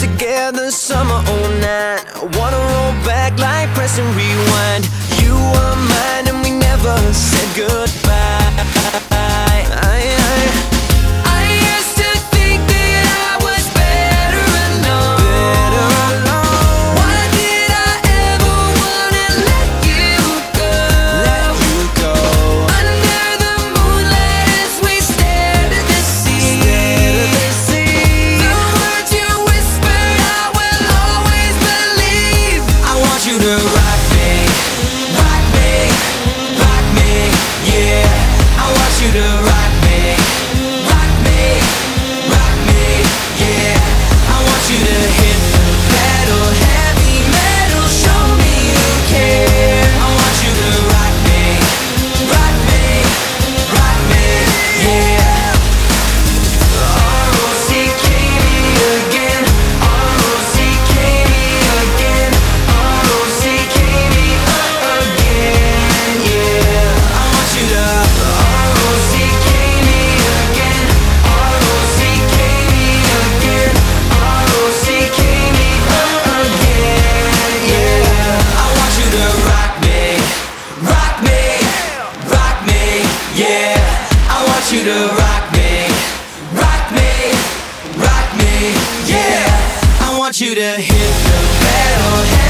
together summer 09 I wanna roll back like pressing rewind. You are my to rock me, rock me, rock me, yeah. I want you to hit the pedal.